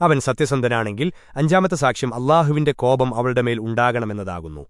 അവൻ സത്യസന്ധനാണെങ്കിൽ അഞ്ചാമത്തെ സാക്ഷ്യം അള്ളാഹുവിന്റെ കോപം അവളുടെ മേൽ ഉണ്ടാകണമെന്നതാകുന്നു.